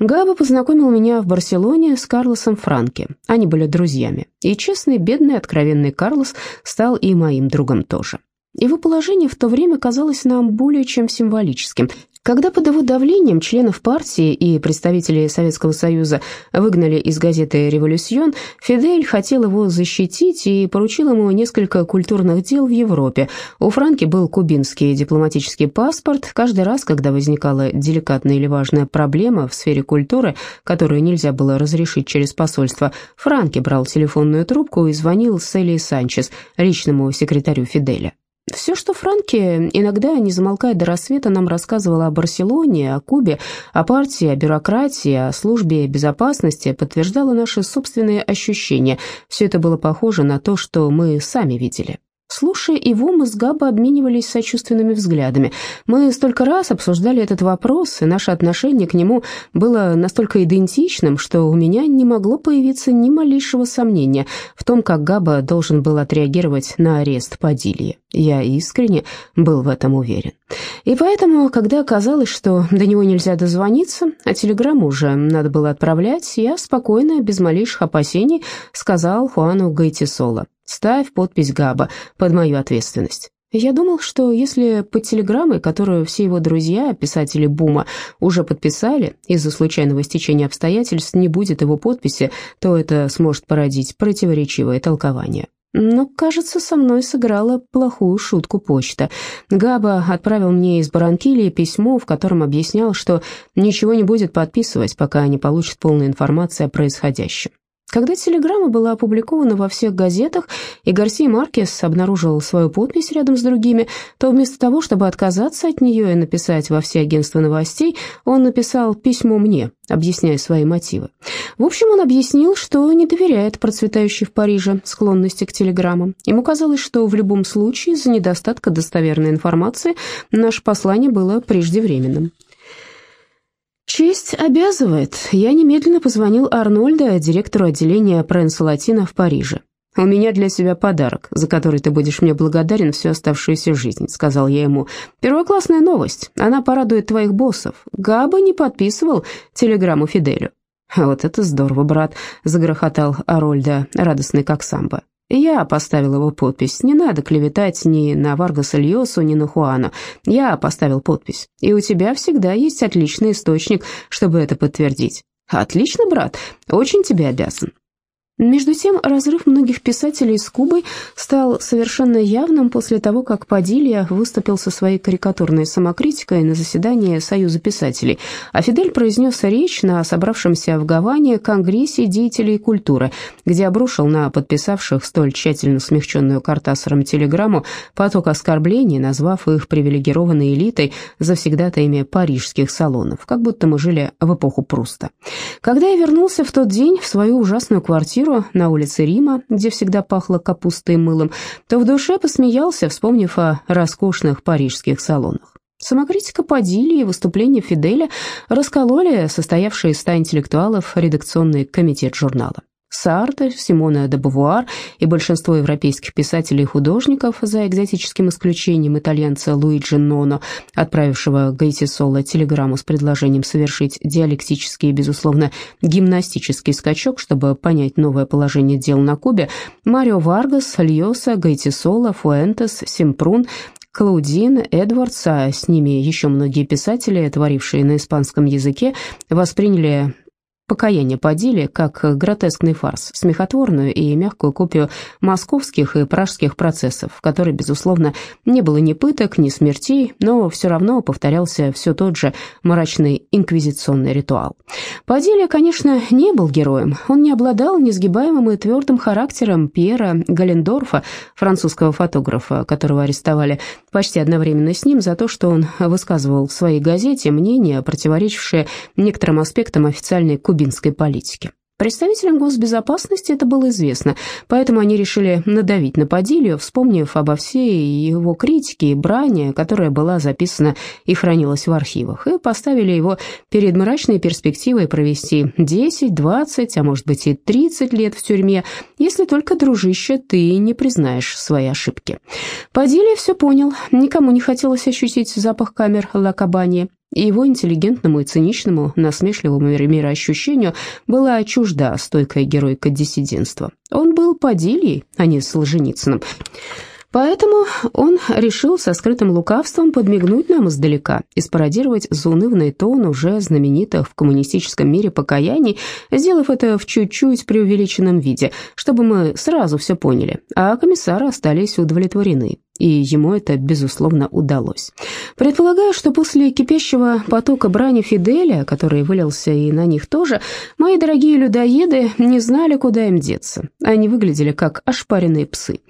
Габа познакомил меня в Барселоне с Карлосом Франки. Они были друзьями. И честный, бедный, откровенный Карлос стал и моим другом тоже. Его положение в то время казалось нам более чем символическим. Когда под его давлением членов партии и представителей Советского Союза выгнали из газеты «Революцион», Фидель хотел его защитить и поручил ему несколько культурных дел в Европе. У Франки был кубинский дипломатический паспорт. Каждый раз, когда возникала деликатная или важная проблема в сфере культуры, которую нельзя было разрешить через посольство, Франки брал телефонную трубку и звонил Селии Санчес, личному секретарю Фиделя. Все, что Франки, иногда, не замолкая до рассвета, нам рассказывала о Барселоне, о Кубе, о партии, о бюрократии, о службе безопасности, подтверждало наши собственные ощущения. Все это было похоже на то, что мы сами видели. Слушая его, мы с Габо обменивались сочувственными взглядами. Мы столько раз обсуждали этот вопрос, и наше отношение к нему было настолько идентичным, что у меня не могло появиться ни малейшего сомнения в том, как Габа должен был отреагировать на арест Падильи. Я искренне был в этом уверен. И поэтому, когда оказалось, что до него нельзя дозвониться, а телеграмму уже надо было отправлять, я спокойно, без малейших опасений, сказал Хуану Гайтисола, Ставь подпись Габа под мою ответственность. Я думал, что если под телеграммой, которую все его друзья, писатели Бума, уже подписали, из-за случайного стечения обстоятельств не будет его подписи, то это сможет породить противоречивое толкование. Но, кажется, со мной сыграла плохую шутку почта. Габа отправил мне из Баранкилии письмо, в котором объяснял, что ничего не будет подписывать, пока не получит полной информации о происходящем. Когда телеграмма была опубликована во всех газетах, и Гарсия Маркес обнаружил свою подпись рядом с другими, то вместо того, чтобы отказаться от нее и написать во все агентства новостей, он написал письмо мне, объясняя свои мотивы. В общем, он объяснил, что не доверяет процветающей в Париже склонности к телеграммам. Ему казалось, что в любом случае из-за недостатка достоверной информации наше послание было преждевременным. «Честь обязывает. Я немедленно позвонил Арнольду, директору отделения Пренса Латина в Париже. «У меня для тебя подарок, за который ты будешь мне благодарен всю оставшуюся жизнь», — сказал я ему. «Первоклассная новость. Она порадует твоих боссов. Габа не подписывал телеграмму Фиделю». «Вот это здорово, брат», — загрохотал Арольда, радостный как самбо. Я поставил его подпись. Не надо клеветать ни на Варгаса Льосу, ни на Хуана. Я поставил подпись. И у тебя всегда есть отличный источник, чтобы это подтвердить. Отлично, брат. Очень тебе обязан. Между тем, разрыв многих писателей с Кубой стал совершенно явным после того, как Падилья выступил со своей карикатурной самокритикой на заседании Союза писателей, а Фидель произнес речь на собравшемся в Гаване Конгрессе деятелей культуры, где обрушил на подписавших столь тщательно смягченную Картасаром телеграмму поток оскорблений, назвав их привилегированной элитой завсегдатаями парижских салонов, как будто мы жили в эпоху Пруста. Когда я вернулся в тот день в свою ужасную квартиру, квартиру на улице Рима, где всегда пахло капустой и мылом, то в душе посмеялся, вспомнив о роскошных парижских салонах. Самокритика Падили и выступление Фиделя раскололи состоявший из ста интеллектуалов редакционный комитет журнала. Сарте, Симона де Бувуар и большинство европейских писателей и художников, за экзотическим исключением итальянца Луиджи Ноно, отправившего Гайти Соло телеграмму с предложением совершить диалектический и, безусловно, гимнастический скачок, чтобы понять новое положение дел на Кубе, Марио Варгас, Льоса, Гайти Соло, Фуэнтес, Симпрун, Клаудин, Эдвардс, а с ними еще многие писатели, творившие на испанском языке, восприняли покаяние Падили как гротескный фарс, смехотворную и мягкую копию московских и пражских процессов, в которой, безусловно, не было ни пыток, ни смертей, но все равно повторялся все тот же мрачный инквизиционный ритуал. Падили, конечно, не был героем, он не обладал несгибаемым и твердым характером Пьера Галендорфа, французского фотографа, которого арестовали почти одновременно с ним за то, что он высказывал в своей газете мнения, противоречившие некоторым аспектам официальной кубинской кубинской политики. Представителям госбезопасности это было известно, поэтому они решили надавить на Падилью, вспомнив обо всей его критике и брани, которая была записана и хранилась в архивах, и поставили его перед мрачной перспективой провести 10, 20, а может быть и 30 лет в тюрьме, если только, дружище, ты не признаешь свои ошибки. Падилья все понял, никому не хотелось ощутить запах камер Лакабани, и его интеллигентному и циничному, насмешливому мироощущению была чужда стойкая геройка диссидентства. Он был Падильей, а не Солженицыным. Поэтому он решил со скрытым лукавством подмигнуть нам издалека и спародировать заунывный тон уже знаменитых в коммунистическом мире покаяний, сделав это в чуть-чуть преувеличенном виде, чтобы мы сразу все поняли, а комиссары остались удовлетворены и ему это, безусловно, удалось. Предполагаю, что после кипящего потока брани Фиделя, который вылился и на них тоже, мои дорогие людоеды не знали, куда им деться. Они выглядели как ошпаренные псы.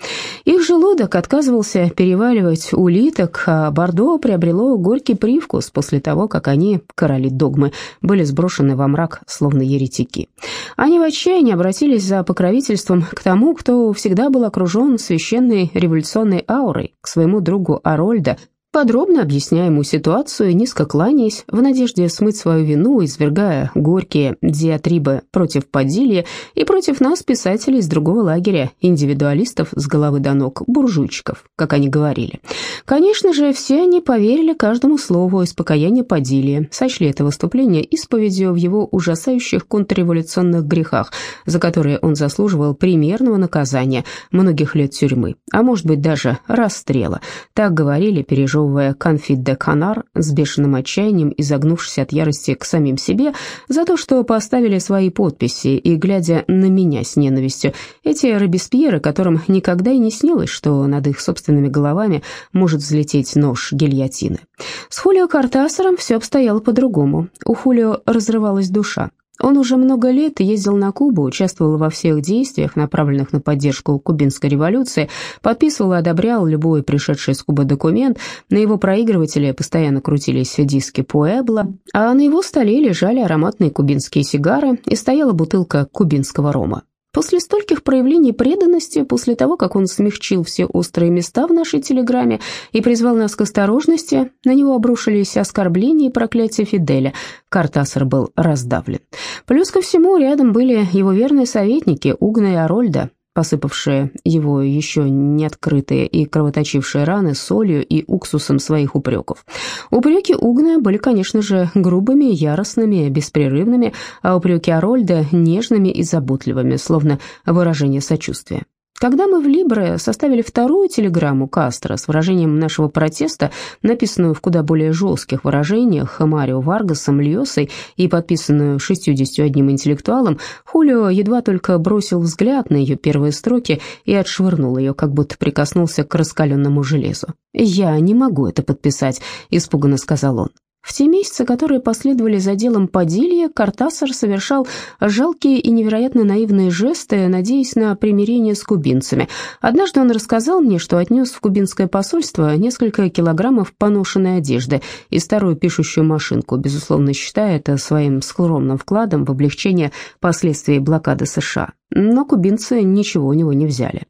Их желудок отказывался переваливать улиток, а Бордо приобрело горький привкус после того, как они, короли догмы, были сброшены во мрак, словно еретики. Они в отчаянии обратились за покровительством к тому, кто всегда был окружен священной революционной аурой, Лорой к своему другу Арольда, подробно объясняя ему ситуацию, низко кланяясь, в надежде смыть свою вину, извергая горькие диатрибы против Падилья и против нас, писателей из другого лагеря, индивидуалистов с головы до ног, буржуйчиков, как они говорили. Конечно же, все они поверили каждому слову из покаяния Падилья, сочли это выступление исповедью в его ужасающих контрреволюционных грехах, за которые он заслуживал примерного наказания, многих лет тюрьмы, а может быть даже расстрела. Так говорили, переживая разжевывая конфит де канар с бешеным отчаянием, изогнувшись от ярости к самим себе за то, что поставили свои подписи и глядя на меня с ненавистью. Эти Робеспьеры, которым никогда и не снилось, что над их собственными головами может взлететь нож гильотины. С Хулио Картасером все обстояло по-другому. У Хулио разрывалась душа. Он уже много лет ездил на Кубу, участвовал во всех действиях, направленных на поддержку кубинской революции, подписывал и одобрял любой пришедший с Кубы документ, на его проигрывателе постоянно крутились диски Пуэбло, а на его столе лежали ароматные кубинские сигары и стояла бутылка кубинского рома. После стольких проявлений преданности, после того, как он смягчил все острые места в нашей телеграмме и призвал нас к осторожности, на него обрушились оскорбления и проклятия Фиделя. Картасар был раздавлен. Плюс ко всему, рядом были его верные советники Угна и Арольда, посыпавшие его еще не открытые и кровоточившие раны солью и уксусом своих упреков. Упреки Угна были, конечно же, грубыми, яростными, беспрерывными, а упреки Арольда нежными и заботливыми, словно выражение сочувствия. Когда мы в Либре составили вторую телеграмму Кастро с выражением нашего протеста, написанную в куда более жестких выражениях Марио Варгасом Льосой и подписанную 61 интеллектуалом, Хулио едва только бросил взгляд на ее первые строки и отшвырнул ее, как будто прикоснулся к раскаленному железу. «Я не могу это подписать», — испуганно сказал он. В те месяцы, которые последовали за делом Падилья, Картасар совершал жалкие и невероятно наивные жесты, надеясь на примирение с кубинцами. Однажды он рассказал мне, что отнес в кубинское посольство несколько килограммов поношенной одежды и старую пишущую машинку, безусловно считая это своим скромным вкладом в облегчение последствий блокады США но кубинцы ничего у него не взяли.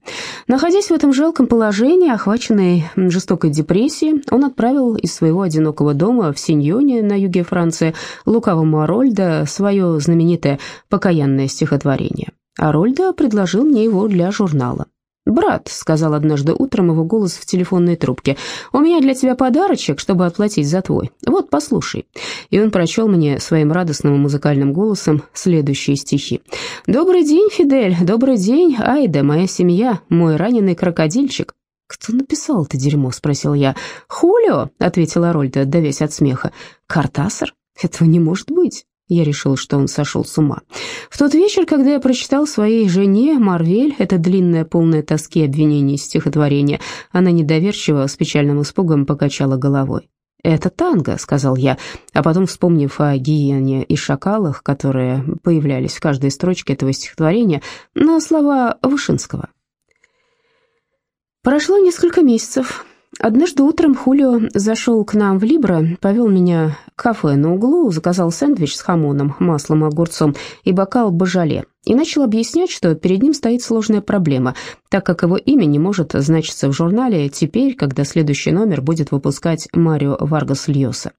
Находясь в этом жалком положении, охваченный жестокой депрессией, он отправил из своего одинокого дома в Синьоне на юге Франции лукавому Арольда свое знаменитое покаянное стихотворение. Арольда предложил мне его для журнала. «Брат», — сказал однажды утром его голос в телефонной трубке, — «у меня для тебя подарочек, чтобы отплатить за твой. Вот, послушай». И он прочел мне своим радостным музыкальным голосом следующие стихи. «Добрый день, Фидель, добрый день, Айда, моя семья, мой раненый крокодильчик». «Кто написал это дерьмо?» — спросил я. «Хулио», — ответила Рольда, давясь от смеха. «Картасар? Этого не может быть». Я решил, что он сошел с ума. В тот вечер, когда я прочитал своей жене Марвель, это длинное, полное тоски обвинений стихотворение, она недоверчиво, с печальным испугом покачала головой. «Это танго», — сказал я, а потом, вспомнив о гиене и шакалах, которые появлялись в каждой строчке этого стихотворения, на слова Вышинского. Прошло несколько месяцев. Однажды утром Хулио зашел к нам в Либро, повел меня к кафе на углу, заказал сэндвич с хамоном, маслом огурцом и бокал божале, и начал объяснять, что перед ним стоит сложная проблема, так как его имя не может значиться в журнале теперь, когда следующий номер будет выпускать Марио Варгас Льоса.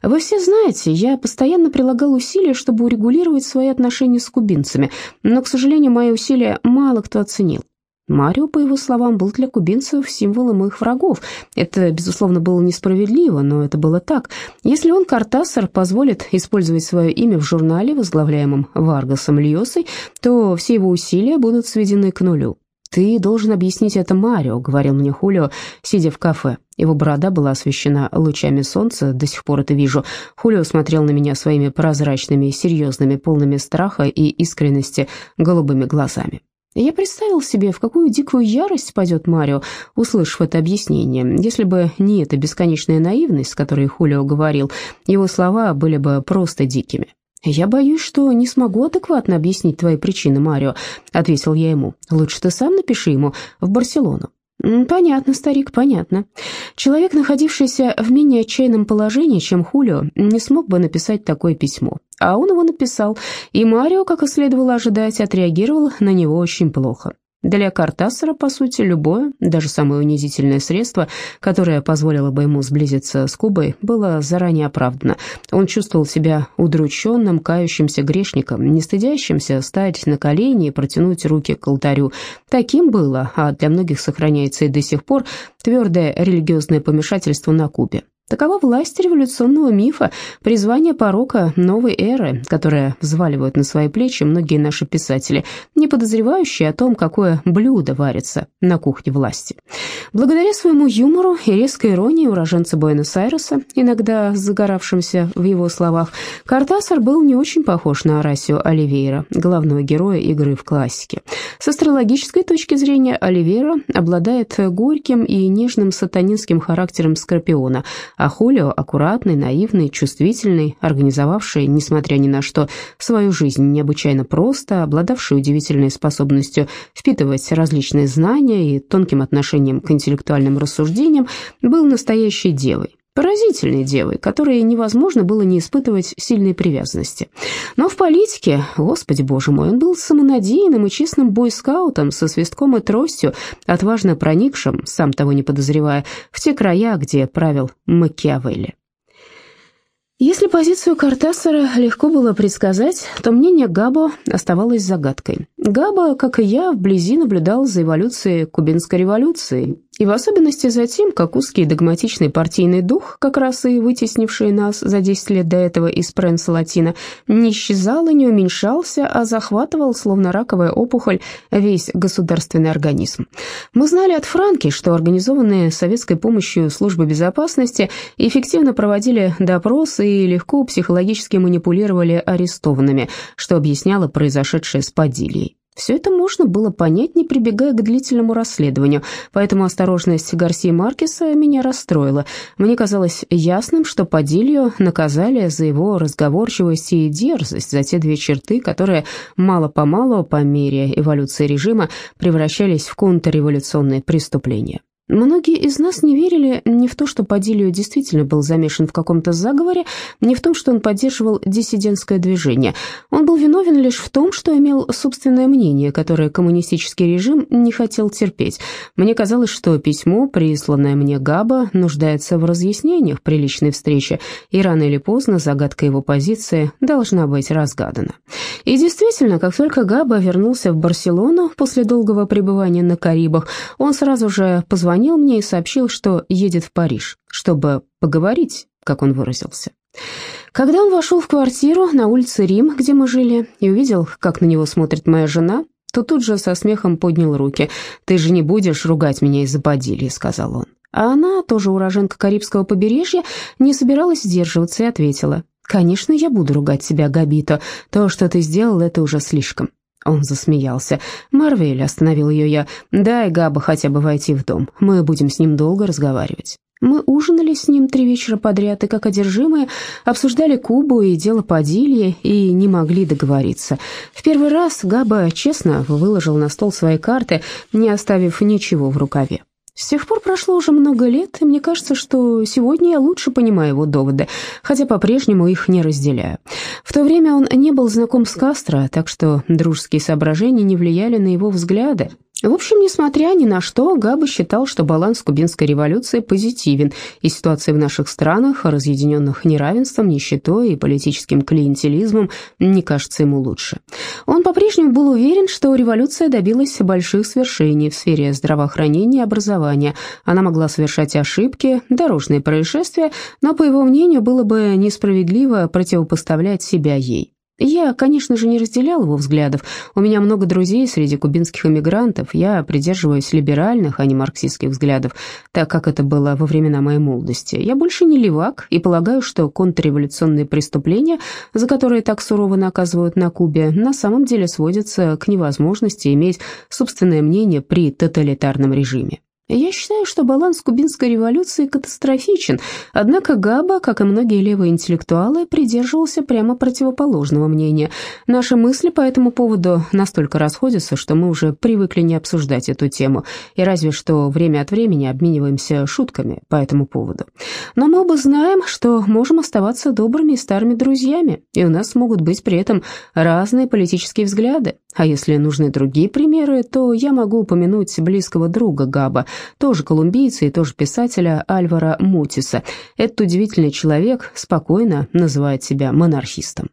Вы все знаете, я постоянно прилагал усилия, чтобы урегулировать свои отношения с кубинцами, но, к сожалению, мои усилия мало кто оценил. Марио, по его словам, был для кубинцев символом их врагов. Это, безусловно, было несправедливо, но это было так. Если он, Картасар, позволит использовать свое имя в журнале, возглавляемом Варгасом Льосой, то все его усилия будут сведены к нулю. «Ты должен объяснить это Марио», — говорил мне Хулио, сидя в кафе. Его борода была освещена лучами солнца, до сих пор это вижу. Хулио смотрел на меня своими прозрачными, серьезными, полными страха и искренности голубыми глазами. Я представил себе, в какую дикую ярость пойдет Марио, услышав это объяснение. Если бы не эта бесконечная наивность, с которой Хулио говорил, его слова были бы просто дикими. «Я боюсь, что не смогу адекватно объяснить твои причины, Марио», — ответил я ему. «Лучше ты сам напиши ему в Барселону». «Понятно, старик, понятно. Человек, находившийся в менее отчаянном положении, чем Хулио, не смог бы написать такое письмо. А он его написал, и Марио, как и следовало ожидать, отреагировал на него очень плохо. Для Картасера, по сути, любое, даже самое унизительное средство, которое позволило бы ему сблизиться с Кубой, было заранее оправдано. Он чувствовал себя удрученным, кающимся грешником, не стыдящимся стать на колени и протянуть руки к алтарю. Таким было, а для многих сохраняется и до сих пор, твердое религиозное помешательство на Кубе. Такова власть революционного мифа, призвание порока новой эры, которое взваливают на свои плечи многие наши писатели, не подозревающие о том, какое блюдо варится на кухне власти. Благодаря своему юмору и резкой иронии уроженца Буэнос-Айреса, иногда загоравшимся в его словах, Картасар был не очень похож на Арасио Оливейра, главного героя игры в классике. С астрологической точки зрения Оливейра обладает горьким и нежным сатанинским характером Скорпиона – а Хулио аккуратный, наивный, чувствительный, организовавший, несмотря ни на что, свою жизнь необычайно просто, обладавший удивительной способностью впитывать различные знания и тонким отношением к интеллектуальным рассуждениям, был настоящей девой, поразительной девой, которой невозможно было не испытывать сильной привязанности. Но в политике, господи боже мой, он был самонадеянным и честным бойскаутом со свистком и тростью, отважно проникшим, сам того не подозревая, в те края, где правил Макиавелли. Если позицию Картасара легко было предсказать, то мнение Габо оставалось загадкой. Габо, как и я, вблизи наблюдал за эволюцией кубинской революции, и в особенности за тем, как узкий догматичный партийный дух, как раз и вытеснивший нас за 10 лет до этого из Пренса Латина, не исчезал и не уменьшался, а захватывал, словно раковая опухоль, весь государственный организм. Мы знали от Франки, что организованные советской помощью службы безопасности эффективно проводили допросы и легко психологически манипулировали арестованными, что объясняло произошедшее с Падильей. Все это можно было понять, не прибегая к длительному расследованию, поэтому осторожность Гарсии Маркеса меня расстроила. Мне казалось ясным, что Падилью наказали за его разговорчивость и дерзость, за те две черты, которые мало-помалу, по мере эволюции режима, превращались в контрреволюционные преступления. Многие из нас не верили ни в то, что Падилио действительно был замешан в каком-то заговоре, ни в том, что он поддерживал диссидентское движение. Он был виновен лишь в том, что имел собственное мнение, которое коммунистический режим не хотел терпеть. Мне казалось, что письмо, присланное мне Габа, нуждается в разъяснениях при личной встрече, и рано или поздно загадка его позиции должна быть разгадана. И действительно, как только Габа вернулся в Барселону после долгого пребывания на Карибах, он сразу же позвонил позвонил мне и сообщил, что едет в Париж, чтобы поговорить, как он выразился. Когда он вошел в квартиру на улице Рим, где мы жили, и увидел, как на него смотрит моя жена, то тут же со смехом поднял руки. «Ты же не будешь ругать меня из-за Падильи», — сказал он. А она, тоже уроженка Карибского побережья, не собиралась сдерживаться и ответила. «Конечно, я буду ругать тебя, Габито. То, что ты сделал, это уже слишком. Он засмеялся. «Марвель», — остановил ее я, — «дай Габа хотя бы войти в дом. Мы будем с ним долго разговаривать». Мы ужинали с ним три вечера подряд и, как одержимые, обсуждали Кубу и дело Падильи и не могли договориться. В первый раз Габа честно выложил на стол свои карты, не оставив ничего в рукаве. С тех пор прошло уже много лет, и мне кажется, что сегодня я лучше понимаю его доводы, хотя по-прежнему их не разделяю. В то время он не был знаком с Кастро, так что дружеские соображения не влияли на его взгляды. В общем, несмотря ни на что, Габа считал, что баланс кубинской революции позитивен, и ситуация в наших странах, разъединенных неравенством, нищетой и политическим клиентелизмом, не кажется ему лучше. Он по-прежнему был уверен, что революция добилась больших свершений в сфере здравоохранения и образования. Она могла совершать ошибки, дорожные происшествия, но, по его мнению, было бы несправедливо противопоставлять себя ей. Я, конечно же, не разделял его взглядов. У меня много друзей среди кубинских эмигрантов. Я придерживаюсь либеральных, а не марксистских взглядов, так как это было во времена моей молодости. Я больше не левак и полагаю, что контрреволюционные преступления, за которые так сурово наказывают на Кубе, на самом деле сводятся к невозможности иметь собственное мнение при тоталитарном режиме. Я считаю, что баланс кубинской революции катастрофичен, однако Габа, как и многие левые интеллектуалы, придерживался прямо противоположного мнения. Наши мысли по этому поводу настолько расходятся, что мы уже привыкли не обсуждать эту тему, и разве что время от времени обмениваемся шутками по этому поводу. Но мы оба знаем, что можем оставаться добрыми и старыми друзьями, и у нас могут быть при этом разные политические взгляды. А если нужны другие примеры, то я могу упомянуть близкого друга Габа, тоже колумбийца и тоже писателя Альвара Мутиса. Этот удивительный человек спокойно называет себя монархистом.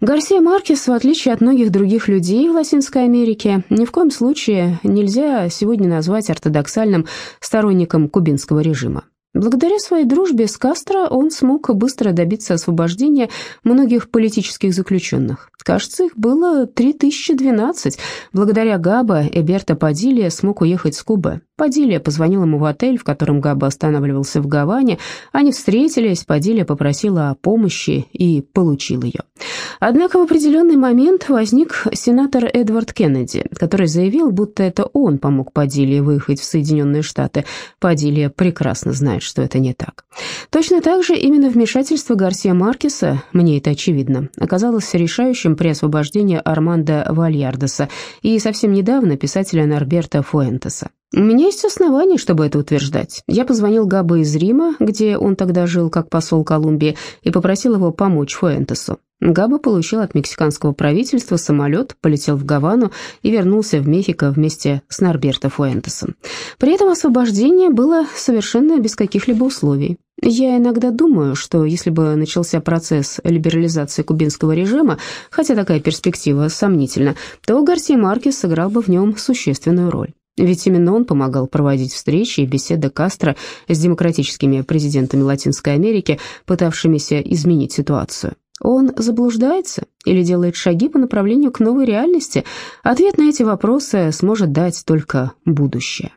Гарсия Маркес, в отличие от многих других людей в Латинской Америке, ни в коем случае нельзя сегодня назвать ортодоксальным сторонником кубинского режима. Благодаря своей дружбе с Кастро он смог быстро добиться освобождения многих политических заключенных. Кажется, их было 3012. Благодаря Габа Эберто Падилья смог уехать с Кубы. Падилья позвонил ему в отель, в котором Габа останавливался в Гаване. Они встретились, Падилья попросила о помощи и получил ее. Однако в определенный момент возник сенатор Эдвард Кеннеди, который заявил, будто это он помог Падилье выехать в Соединенные Штаты. Падилья прекрасно знает, что это не так. Точно так же именно вмешательство Гарсия Маркеса, мне это очевидно, оказалось решающим при освобождении Армандо Вальярдеса и совсем недавно писателя Норберта Фуэнтеса. У меня есть основания, чтобы это утверждать. Я позвонил Габо из Рима, где он тогда жил как посол Колумбии, и попросил его помочь Фуэнтесу. Габа получил от мексиканского правительства самолет, полетел в Гавану и вернулся в Мехико вместе с Норберто Фуэнтесом. При этом освобождение было совершенно без каких-либо условий. Я иногда думаю, что если бы начался процесс либерализации кубинского режима, хотя такая перспектива сомнительна, то Гарсия Маркес сыграл бы в нем существенную роль. Ведь именно он помогал проводить встречи и беседы Кастро с демократическими президентами Латинской Америки, пытавшимися изменить ситуацию. Он заблуждается или делает шаги по направлению к новой реальности? Ответ на эти вопросы сможет дать только будущее.